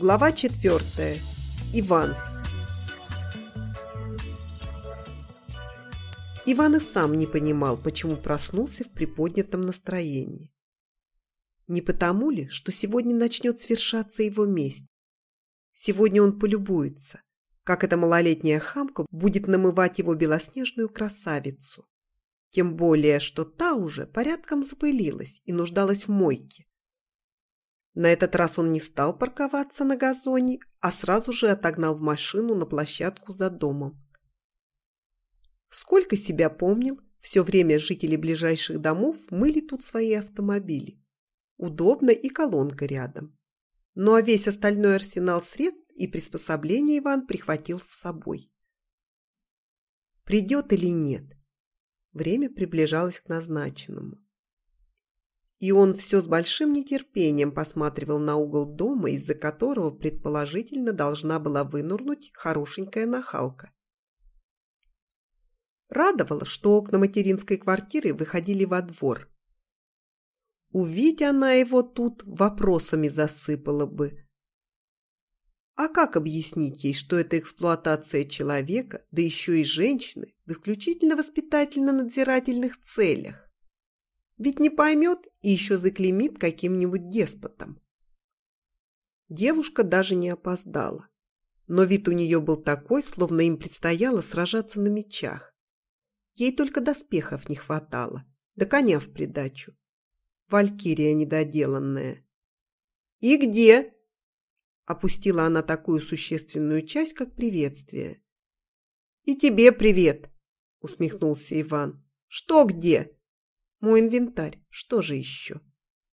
Глава четвертая. Иван. Иван и сам не понимал, почему проснулся в приподнятом настроении. Не потому ли, что сегодня начнет свершаться его месть? Сегодня он полюбуется, как эта малолетняя хамка будет намывать его белоснежную красавицу. Тем более, что та уже порядком запылилась и нуждалась в мойке. На этот раз он не стал парковаться на газоне, а сразу же отогнал в машину на площадку за домом. Сколько себя помнил, все время жители ближайших домов мыли тут свои автомобили. Удобно и колонка рядом. Ну а весь остальной арсенал средств и приспособлений Иван прихватил с собой. Придет или нет? Время приближалось к назначенному. И он все с большим нетерпением посматривал на угол дома, из-за которого, предположительно, должна была вынурнуть хорошенькая нахалка. Радовало, что окна материнской квартиры выходили во двор. Увидя она его тут, вопросами засыпала бы. А как объяснить ей, что это эксплуатация человека, да еще и женщины, в исключительно воспитательно-надзирательных целях? Ведь не поймет и еще заклеймит каким-нибудь деспотом. Девушка даже не опоздала. Но вид у нее был такой, словно им предстояло сражаться на мечах. Ей только доспехов не хватало, да коня в придачу. Валькирия недоделанная. «И где?» Опустила она такую существенную часть, как приветствие. «И тебе привет!» усмехнулся Иван. «Что где?» Мой инвентарь. Что же еще?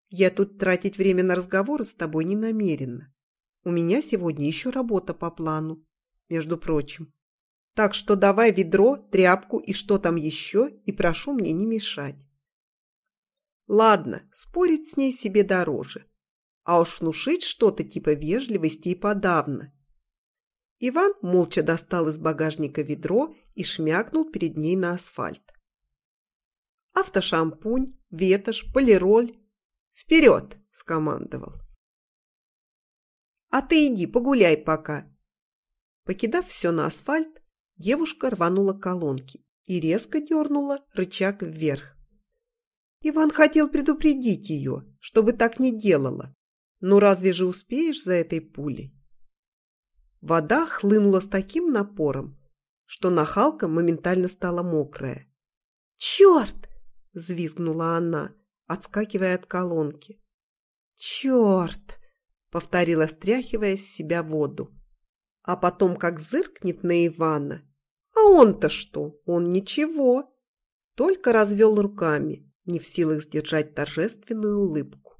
Я тут тратить время на разговоры с тобой не намерена. У меня сегодня еще работа по плану, между прочим. Так что давай ведро, тряпку и что там еще, и прошу мне не мешать. Ладно, спорить с ней себе дороже. А уж внушить что-то типа вежливости и подавно. Иван молча достал из багажника ведро и шмякнул перед ней на асфальт автошампунь, ветошь, полироль. «Вперед!» – скомандовал. «А ты иди, погуляй пока». Покидав все на асфальт, девушка рванула колонки и резко дернула рычаг вверх. Иван хотел предупредить ее, чтобы так не делала. Но разве же успеешь за этой пулей? Вода хлынула с таким напором, что нахалка моментально стала мокрая. «Черт!» Взвизгнула она, отскакивая от колонки. «Черт!» — повторила, стряхивая с себя воду. А потом как зыркнет на Ивана. А он-то что? Он ничего. Только развел руками, не в силах сдержать торжественную улыбку.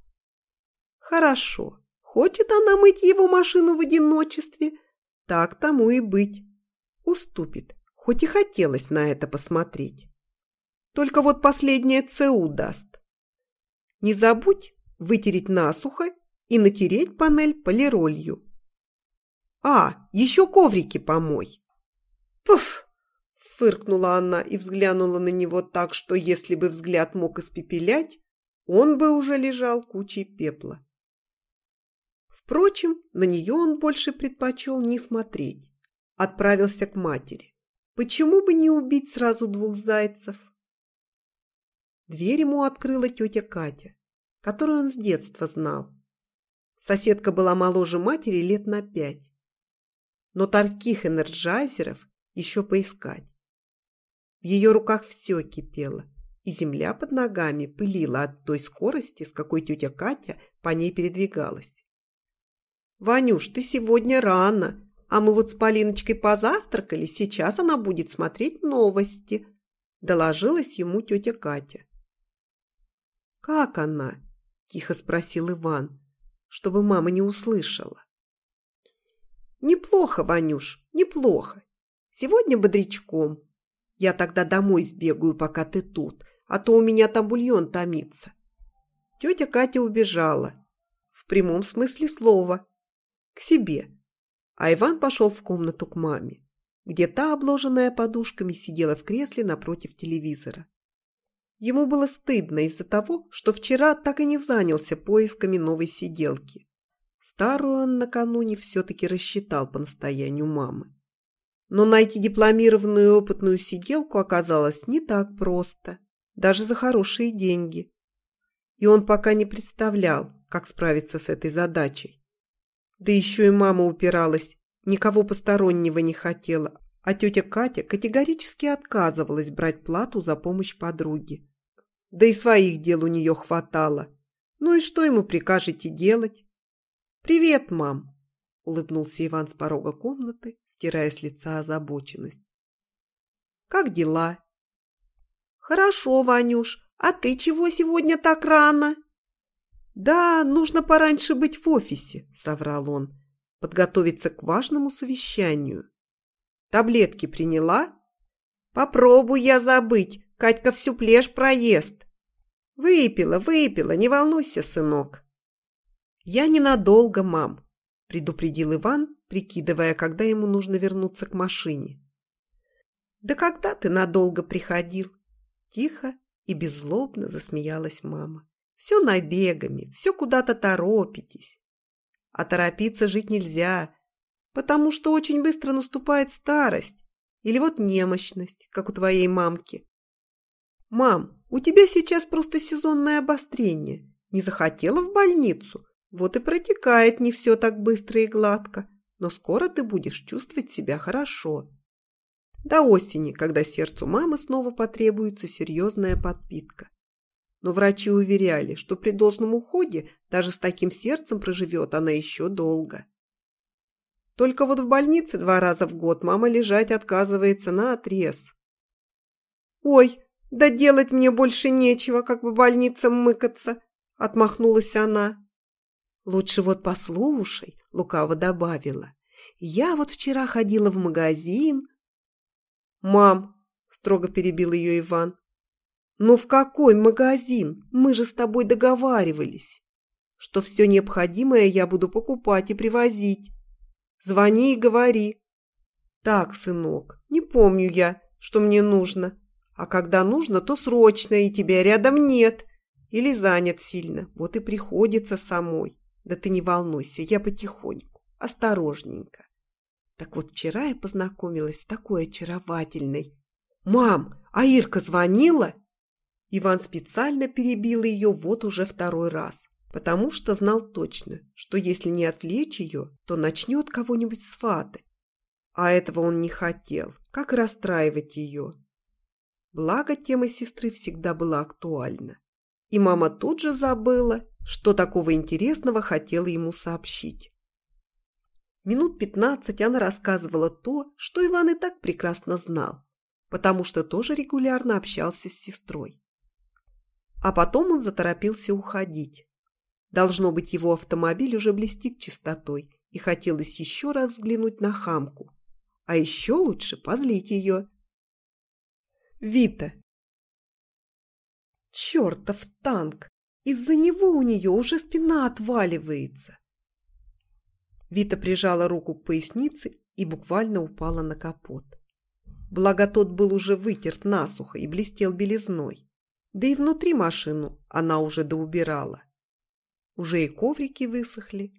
Хорошо. Хочет она мыть его машину в одиночестве? Так тому и быть. Уступит, хоть и хотелось на это посмотреть. Только вот последнее ЦУ даст. Не забудь вытереть насухо и натереть панель полиролью. А, еще коврики помой. Пуф! Фыркнула она и взглянула на него так, что если бы взгляд мог испепелять, он бы уже лежал кучей пепла. Впрочем, на нее он больше предпочел не смотреть. Отправился к матери. Почему бы не убить сразу двух зайцев? Дверь ему открыла тетя Катя, которую он с детства знал. Соседка была моложе матери лет на пять. Но таких энерджайзеров еще поискать. В ее руках все кипело, и земля под ногами пылила от той скорости, с какой тетя Катя по ней передвигалась. «Ванюш, ты сегодня рано, а мы вот с Полиночкой позавтракали, сейчас она будет смотреть новости», доложилась ему тетя Катя. «Как она?» – тихо спросил Иван, чтобы мама не услышала. «Неплохо, Ванюш, неплохо. Сегодня бодрячком. Я тогда домой сбегаю, пока ты тут, а то у меня там бульон томится». Тетя Катя убежала. В прямом смысле слова. К себе. А Иван пошел в комнату к маме, где та, обложенная подушками, сидела в кресле напротив телевизора. Ему было стыдно из-за того, что вчера так и не занялся поисками новой сиделки. Старую он накануне все-таки рассчитал по настоянию мамы. Но найти дипломированную и опытную сиделку оказалось не так просто, даже за хорошие деньги. И он пока не представлял, как справиться с этой задачей. Да еще и мама упиралась, никого постороннего не хотела, а тетя Катя категорически отказывалась брать плату за помощь подруге. Да и своих дел у нее хватало. Ну и что ему прикажете делать? «Привет, мам!» – улыбнулся Иван с порога комнаты, стирая с лица озабоченность. «Как дела?» «Хорошо, Ванюш. А ты чего сегодня так рано?» «Да, нужно пораньше быть в офисе», – соврал он, – «подготовиться к важному совещанию». Таблетки приняла? Попробуй я забыть. Катька всю плешь проест. Выпила, выпила, не волнуйся, сынок. Я ненадолго, мам, предупредил Иван, прикидывая, когда ему нужно вернуться к машине. Да когда ты надолго приходил? Тихо и беззлобно засмеялась мама. Все набегами, все куда-то торопитесь. А торопиться жить нельзя, потому что очень быстро наступает старость или вот немощность, как у твоей мамки. Мам, у тебя сейчас просто сезонное обострение. Не захотела в больницу? Вот и протекает не все так быстро и гладко. Но скоро ты будешь чувствовать себя хорошо. До осени, когда сердцу мамы снова потребуется серьезная подпитка. Но врачи уверяли, что при должном уходе даже с таким сердцем проживет она еще долго. Только вот в больнице два раза в год мама лежать отказывается на отрез. «Ой, да делать мне больше нечего, как по больницам мыкаться», — отмахнулась она. «Лучше вот послушай», — лукаво добавила. «Я вот вчера ходила в магазин». «Мам», — строго перебил ее Иван, «ну в какой магазин? Мы же с тобой договаривались, что все необходимое я буду покупать и привозить. Звони и говори. Так, сынок, не помню я, что мне нужно. А когда нужно, то срочно, и тебя рядом нет. Или занят сильно, вот и приходится самой. Да ты не волнуйся, я потихоньку, осторожненько. Так вот вчера я познакомилась с такой очаровательной. «Мам, а Ирка звонила?» Иван специально перебил ее вот уже второй раз потому что знал точно, что если не отвлечь ее, то начнет кого-нибудь сватать. А этого он не хотел, как расстраивать ее. Благо, тема сестры всегда была актуальна. И мама тут же забыла, что такого интересного хотела ему сообщить. Минут пятнадцать она рассказывала то, что Иван и так прекрасно знал, потому что тоже регулярно общался с сестрой. А потом он заторопился уходить. Должно быть, его автомобиль уже блестит чистотой, и хотелось еще раз взглянуть на хамку. А еще лучше позлить ее. Вита. Чертов танк! Из-за него у нее уже спина отваливается. Вита прижала руку к пояснице и буквально упала на капот. Благо тот был уже вытерт насухо и блестел белизной. Да и внутри машину она уже доубирала. Уже и коврики высохли.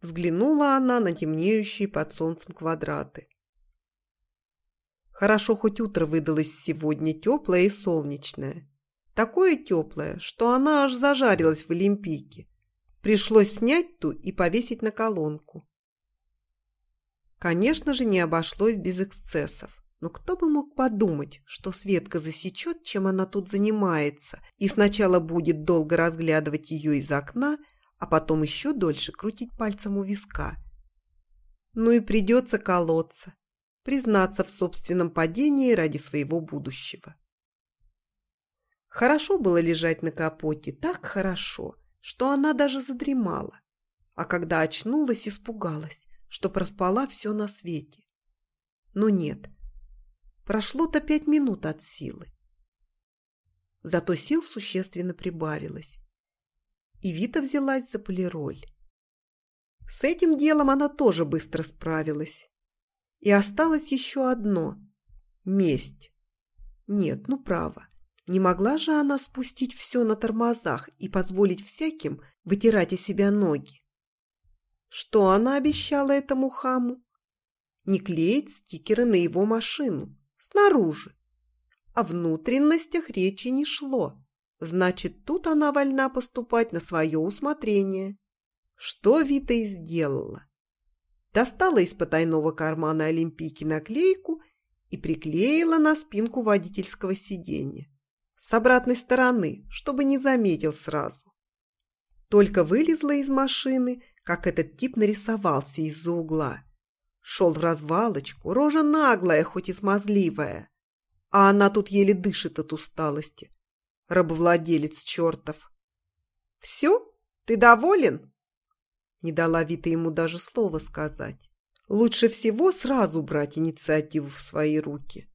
Взглянула она на темнеющие под солнцем квадраты. Хорошо хоть утро выдалось сегодня теплое и солнечное. Такое теплое, что она аж зажарилась в Олимпийке. Пришлось снять ту и повесить на колонку. Конечно же, не обошлось без эксцессов. Но кто бы мог подумать, что Светка засечет, чем она тут занимается, и сначала будет долго разглядывать ее из окна, а потом еще дольше крутить пальцем у виска. Ну и придется колоться, признаться в собственном падении ради своего будущего. Хорошо было лежать на капоте, так хорошо, что она даже задремала, а когда очнулась, испугалась, что проспала все на свете. Но нет, прошло-то пять минут от силы. Зато сил существенно прибавилось и Вита взялась за полироль. С этим делом она тоже быстро справилась. И осталось еще одно – месть. Нет, ну право, не могла же она спустить все на тормозах и позволить всяким вытирать из себя ноги. Что она обещала этому хаму? Не клеить стикеры на его машину, снаружи. О внутренностях речи не шло. Значит, тут она вольна поступать на свое усмотрение. Что Вита и сделала. Достала из потайного кармана Олимпийки наклейку и приклеила на спинку водительского сиденья. С обратной стороны, чтобы не заметил сразу. Только вылезла из машины, как этот тип нарисовался из-за угла. Шел в развалочку, рожа наглая, хоть и смазливая. А она тут еле дышит от усталости. Рабовладелец чертов. «Все? Ты доволен?» Не дала Вита ему даже слова сказать. Лучше всего сразу брать инициативу в свои руки.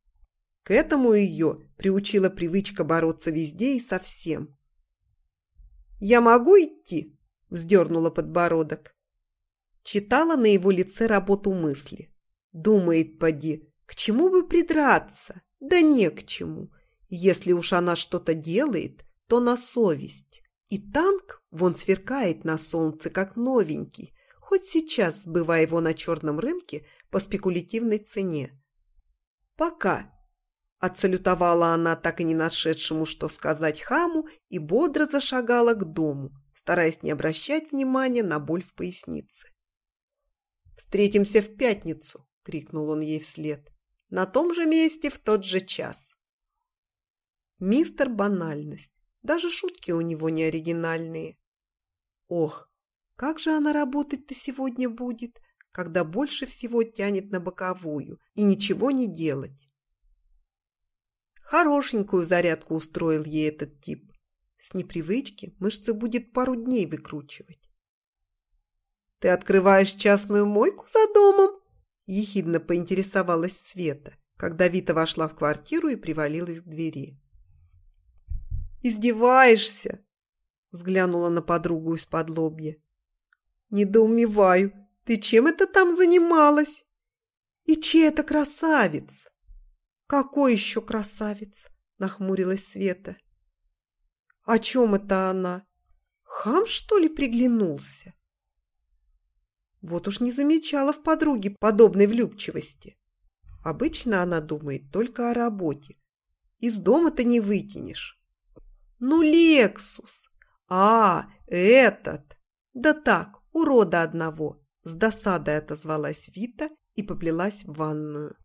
К этому ее приучила привычка бороться везде и со всем. «Я могу идти?» – вздернула подбородок. Читала на его лице работу мысли. Думает, поди, к чему бы придраться? Да не к чему. Если уж она что-то делает, то на совесть. И танк вон сверкает на солнце, как новенький, хоть сейчас сбывая его на черном рынке по спекулятивной цене. «Пока!» – отсалютовала она так и не нашедшему, что сказать хаму, и бодро зашагала к дому, стараясь не обращать внимания на боль в пояснице. «Встретимся в пятницу!» – крикнул он ей вслед. «На том же месте в тот же час!» Мистер Банальность. Даже шутки у него не оригинальные. Ох, как же она работать-то сегодня будет, когда больше всего тянет на боковую и ничего не делать? Хорошенькую зарядку устроил ей этот тип. С непривычки мышцы будет пару дней выкручивать. «Ты открываешь частную мойку за домом?» Ехидно поинтересовалась Света, когда Вита вошла в квартиру и привалилась к двери. «Издеваешься?» Взглянула на подругу из-под лобья. «Недоумеваю, ты чем это там занималась? И чей это красавец?» «Какой еще красавец?» Нахмурилась Света. «О чем это она? Хам, что ли, приглянулся?» Вот уж не замечала в подруге подобной влюбчивости. Обычно она думает только о работе. Из дома-то не вытянешь. «Ну, Лексус! А, этот! Да так, урода одного!» С досадой отозвалась Вита и поплелась в ванную.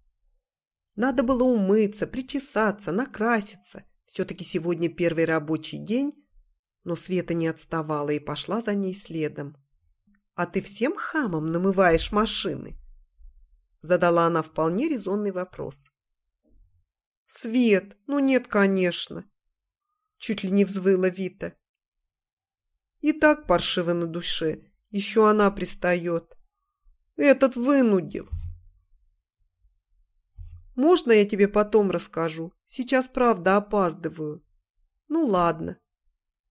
Надо было умыться, причесаться, накраситься. Все-таки сегодня первый рабочий день, но Света не отставала и пошла за ней следом. «А ты всем хамом намываешь машины?» Задала она вполне резонный вопрос. «Свет, ну нет, конечно чуть ли не взвыла Вита. И так паршиво на душе, еще она пристает. Этот вынудил. Можно я тебе потом расскажу? Сейчас, правда, опаздываю. Ну, ладно.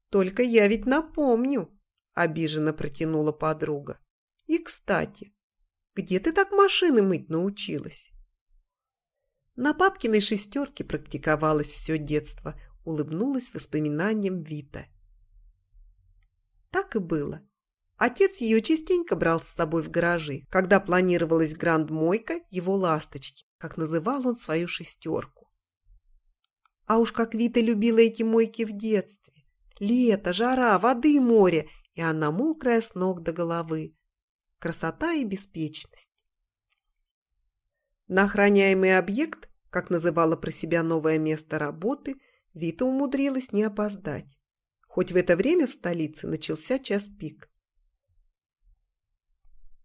Только я ведь напомню, обиженно протянула подруга. И, кстати, где ты так машины мыть научилась? На папкиной шестерке практиковалась все детство, улыбнулась воспоминанием Вита. Так и было. Отец ее частенько брал с собой в гаражи, когда планировалась гранд-мойка его ласточки, как называл он свою шестерку. А уж как Вита любила эти мойки в детстве. Лето, жара, воды и море, и она мокрая с ног до головы. Красота и беспечность. На охраняемый объект, как называла про себя новое место работы – Вита умудрилась не опоздать. Хоть в это время в столице начался час пик.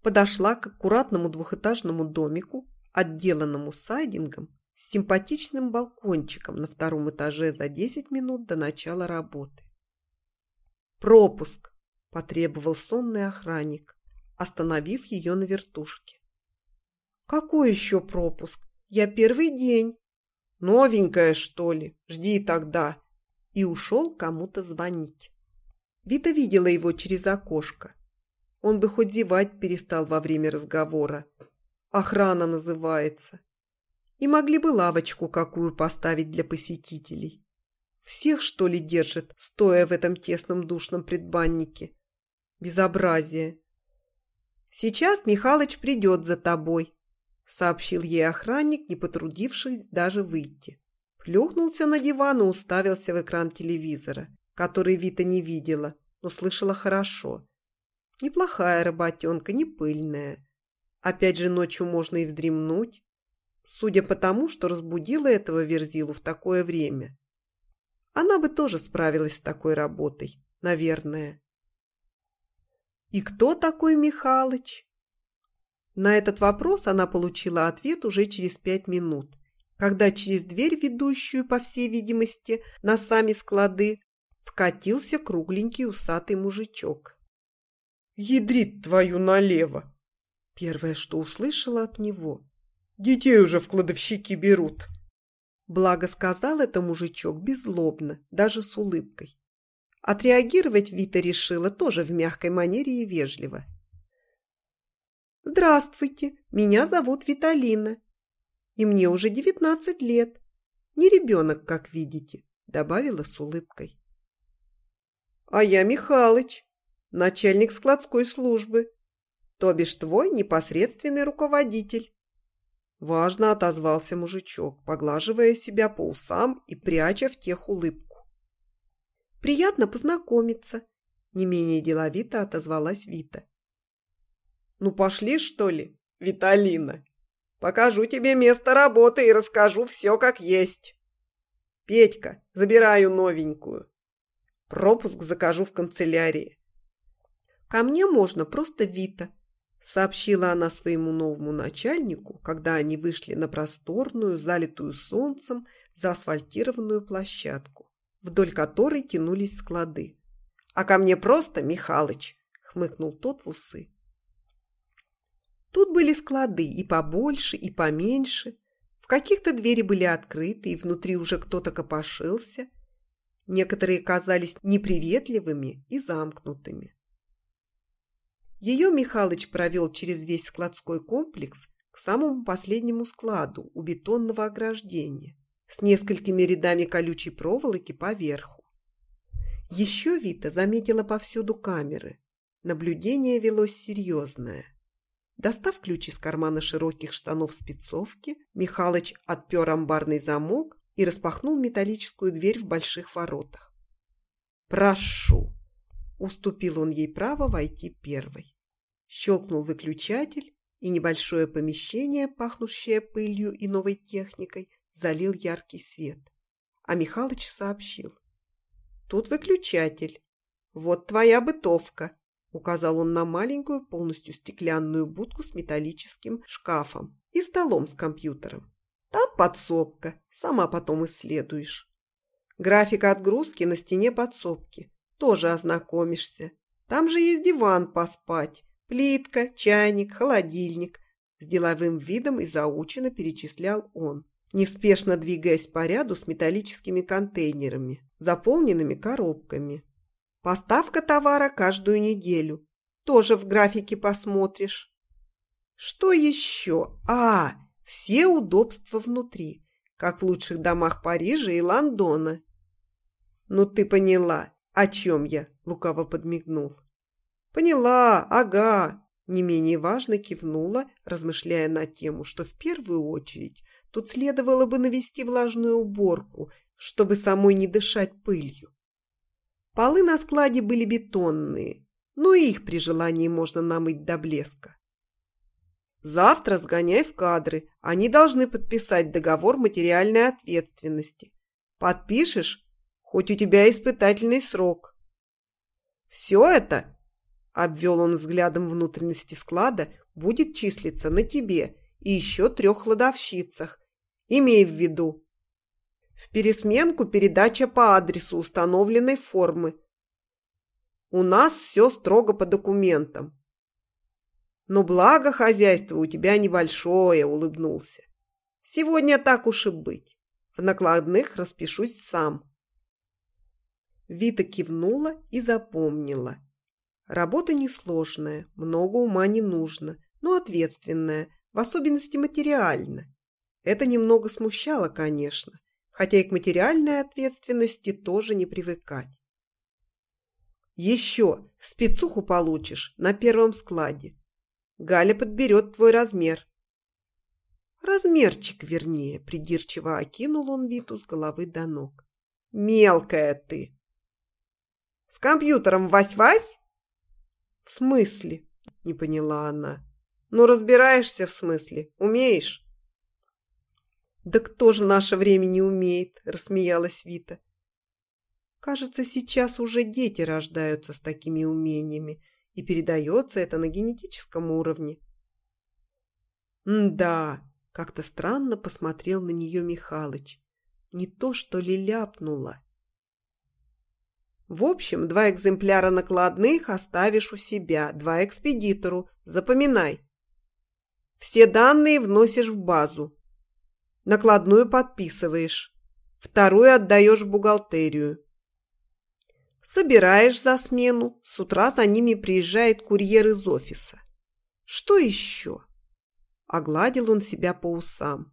Подошла к аккуратному двухэтажному домику, отделанному сайдингом, с симпатичным балкончиком на втором этаже за 10 минут до начала работы. «Пропуск!» – потребовал сонный охранник, остановив ее на вертушке. «Какой еще пропуск? Я первый день!» Новенькая, что ли? Жди тогда. И ушел кому-то звонить. Вита видела его через окошко. Он бы хоть зевать перестал во время разговора. Охрана называется. И могли бы лавочку какую поставить для посетителей. Всех, что ли, держит, стоя в этом тесном душном предбаннике? Безобразие. «Сейчас Михалыч придет за тобой», — сообщил ей охранник, не потрудившись даже выйти. Плюхнулся на диван и уставился в экран телевизора, который Вита не видела, но слышала хорошо. Неплохая работенка, не пыльная. Опять же, ночью можно и вздремнуть. Судя по тому, что разбудила этого Верзилу в такое время. Она бы тоже справилась с такой работой, наверное. «И кто такой Михалыч?» На этот вопрос она получила ответ уже через пять минут, когда через дверь, ведущую, по всей видимости, на сами склады, вкатился кругленький усатый мужичок. «Ядрит твою налево!» Первое, что услышала от него. «Детей уже в кладовщики берут!» Благо сказал это мужичок беззлобно, даже с улыбкой. Отреагировать Вита решила тоже в мягкой манере и вежливо. «Здравствуйте, меня зовут Виталина, и мне уже девятнадцать лет. Не ребенок, как видите», — добавила с улыбкой. «А я Михалыч, начальник складской службы, то бишь твой непосредственный руководитель». Важно отозвался мужичок, поглаживая себя по усам и пряча в тех улыбку. Приятно познакомиться. Не менее деловито отозвалась Вита. Ну пошли, что ли, Виталина. Покажу тебе место работы и расскажу все как есть. Петька, забираю новенькую. Пропуск закажу в канцелярии. Ко мне можно просто Вита, сообщила она своему новому начальнику, когда они вышли на просторную, залитую солнцем, заасфальтированную площадку вдоль которой тянулись склады. «А ко мне просто Михалыч!» — хмыкнул тот в усы. Тут были склады и побольше, и поменьше. В каких-то двери были открыты, и внутри уже кто-то копошился. Некоторые казались неприветливыми и замкнутыми. Ее Михалыч провел через весь складской комплекс к самому последнему складу у бетонного ограждения с несколькими рядами колючей проволоки поверху. Еще Вита заметила повсюду камеры. Наблюдение велось серьезное. Достав ключ из кармана широких штанов спецовки, Михалыч отпер амбарный замок и распахнул металлическую дверь в больших воротах. «Прошу!» – уступил он ей право войти первой. Щелкнул выключатель, и небольшое помещение, пахнущее пылью и новой техникой, залил яркий свет. А Михалыч сообщил. «Тут выключатель. Вот твоя бытовка», — указал он на маленькую, полностью стеклянную будку с металлическим шкафом и столом с компьютером. «Там подсобка, сама потом исследуешь. График отгрузки на стене подсобки. Тоже ознакомишься. Там же есть диван поспать, плитка, чайник, холодильник». С деловым видом и заучено перечислял он неспешно двигаясь по ряду с металлическими контейнерами, заполненными коробками. Поставка товара каждую неделю. Тоже в графике посмотришь. Что еще? А, все удобства внутри, как в лучших домах Парижа и Лондона. Ну ты поняла, о чем я, лукаво подмигнул. Поняла, ага, не менее важно кивнула, размышляя на тему, что в первую очередь Тут следовало бы навести влажную уборку, чтобы самой не дышать пылью. Полы на складе были бетонные, но их при желании можно намыть до блеска. Завтра сгоняй в кадры. Они должны подписать договор материальной ответственности. Подпишешь, хоть у тебя испытательный срок. Все это, обвел он взглядом внутренности склада, будет числиться на тебе и еще трех кладовщицах, Имей в виду. В пересменку передача по адресу установленной формы. У нас все строго по документам. Но благо хозяйство у тебя небольшое, улыбнулся. Сегодня так уж и быть. В накладных распишусь сам. Вита кивнула и запомнила. Работа несложная, много ума не нужно, но ответственная, в особенности материально. Это немного смущало, конечно, хотя и к материальной ответственности тоже не привыкать. Еще спецуху получишь на первом складе. Галя подберет твой размер. Размерчик, вернее, придирчиво окинул он Виту с головы до ног. Мелкая ты. С компьютером вась-вась? В смысле? Не поняла она. Ну, разбираешься в смысле. Умеешь? Да кто же в наше время не умеет, рассмеялась Вита. Кажется, сейчас уже дети рождаются с такими умениями, и передается это на генетическом уровне. «Да», — как-то странно посмотрел на нее Михалыч. Не то, что ли ляпнула. В общем, два экземпляра накладных оставишь у себя, два экспедитору. Запоминай. Все данные вносишь в базу. Накладную подписываешь. Вторую отдаешь в бухгалтерию. Собираешь за смену. С утра за ними приезжает курьер из офиса. Что еще? Огладил он себя по усам.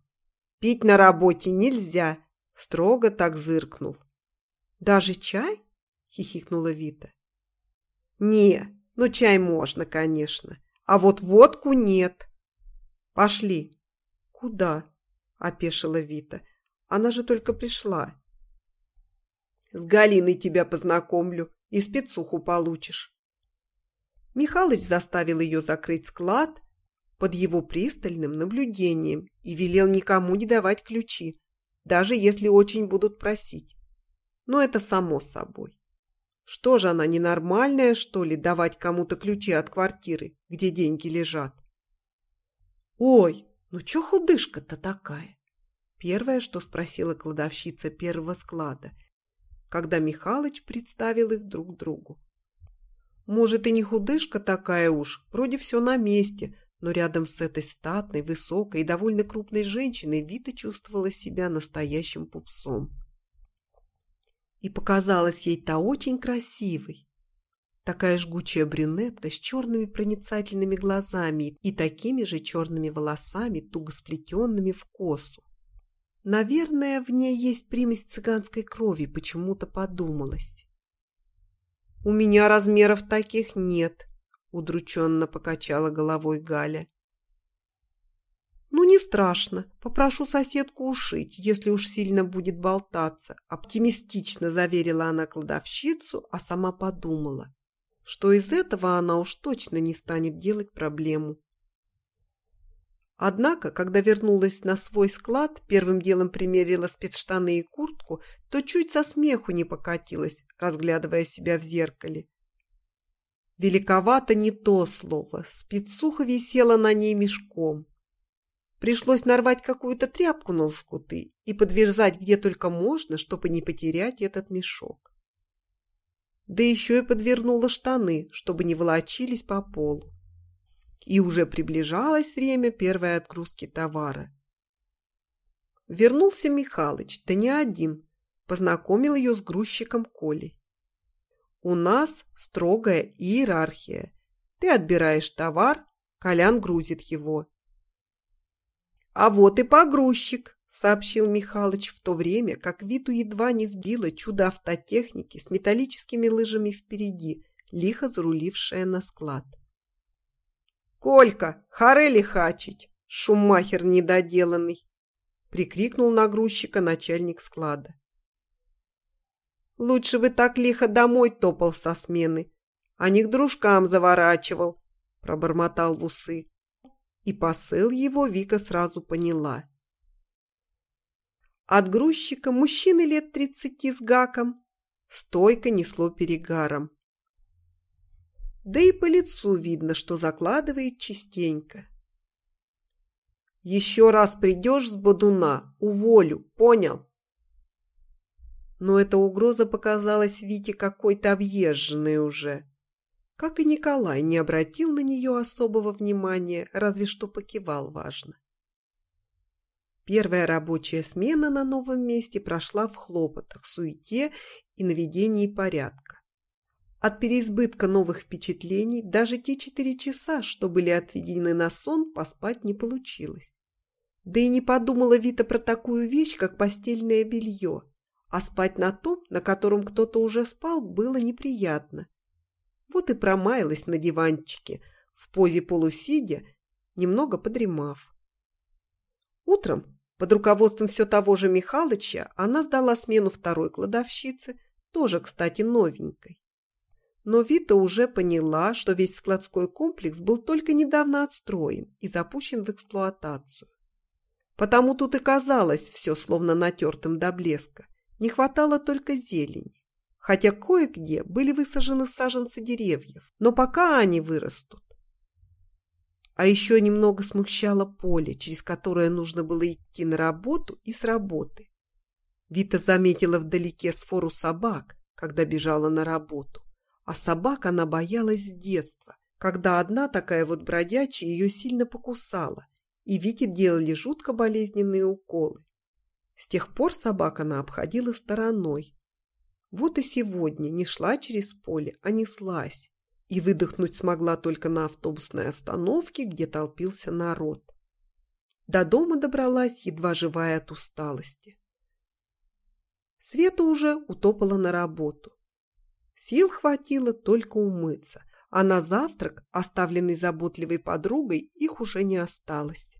Пить на работе нельзя. Строго так зыркнул. Даже чай? Хихикнула Вита. Не, ну чай можно, конечно. А вот водку нет. Пошли. Куда? Опешила Вита. Она же только пришла. С Галиной тебя познакомлю и спецуху получишь. Михалыч заставил ее закрыть склад под его пристальным наблюдением и велел никому не давать ключи, даже если очень будут просить. Но это само собой. Что же она, ненормальная, что ли, давать кому-то ключи от квартиры, где деньги лежат? Ой, ну чё худышка-то такая? Первое, что спросила кладовщица первого склада – когда Михалыч представил их друг другу. Может, и не худышка такая уж, вроде все на месте, но рядом с этой статной, высокой и довольно крупной женщиной Вита чувствовала себя настоящим пупсом. И показалась ей та очень красивой. Такая жгучая брюнетка с черными проницательными глазами и такими же черными волосами, туго сплетенными в косу. Наверное, в ней есть примесь цыганской крови, почему-то подумалось. «У меня размеров таких нет», — удрученно покачала головой Галя. «Ну, не страшно. Попрошу соседку ушить, если уж сильно будет болтаться», — оптимистично заверила она кладовщицу, а сама подумала, что из этого она уж точно не станет делать проблему. Однако, когда вернулась на свой склад, первым делом примерила спецштаны и куртку, то чуть со смеху не покатилась, разглядывая себя в зеркале. Великовато не то слово, спецуха висела на ней мешком. Пришлось нарвать какую-то тряпку на лоскуты и подвязать где только можно, чтобы не потерять этот мешок. Да еще и подвернула штаны, чтобы не волочились по полу и уже приближалось время первой отгрузки товара. Вернулся Михалыч, да не один, познакомил ее с грузчиком Колей. У нас строгая иерархия. Ты отбираешь товар, Колян грузит его. А вот и погрузчик, сообщил Михалыч в то время, как Виту едва не сбило чудо автотехники с металлическими лыжами впереди, лихо зарулившая на склад. «Колька, харе лихачить! Шумахер недоделанный!» прикрикнул на начальник склада. «Лучше бы так лихо домой топал со смены, а не к дружкам заворачивал», пробормотал в усы. И посыл его Вика сразу поняла. От грузчика мужчины лет тридцати с гаком стойко несло перегаром. Да и по лицу видно, что закладывает частенько. «Еще раз придешь с бодуна, уволю, понял?» Но эта угроза показалась Вите какой-то объезженной уже. Как и Николай не обратил на нее особого внимания, разве что покивал важно. Первая рабочая смена на новом месте прошла в хлопотах, суете и наведении порядка. От переизбытка новых впечатлений даже те четыре часа, что были отведены на сон, поспать не получилось. Да и не подумала Вита про такую вещь, как постельное белье. А спать на том, на котором кто-то уже спал, было неприятно. Вот и промаялась на диванчике, в позе полусидя, немного подремав. Утром под руководством все того же Михалыча она сдала смену второй кладовщицы, тоже, кстати, новенькой. Но Вита уже поняла, что весь складской комплекс был только недавно отстроен и запущен в эксплуатацию. Потому тут и казалось все словно натертым до блеска. Не хватало только зелени. Хотя кое-где были высажены саженцы деревьев, но пока они вырастут. А еще немного смущало поле, через которое нужно было идти на работу и с работы. Вита заметила вдалеке сфору собак, когда бежала на работу. А собак она боялась с детства, когда одна такая вот бродячая ее сильно покусала, и Вите делали жутко болезненные уколы. С тех пор собак она обходила стороной. Вот и сегодня не шла через поле, а неслась. И выдохнуть смогла только на автобусной остановке, где толпился народ. До дома добралась, едва живая от усталости. Света уже утопала на работу. Сил хватило только умыться, а на завтрак, оставленный заботливой подругой, их уже не осталось.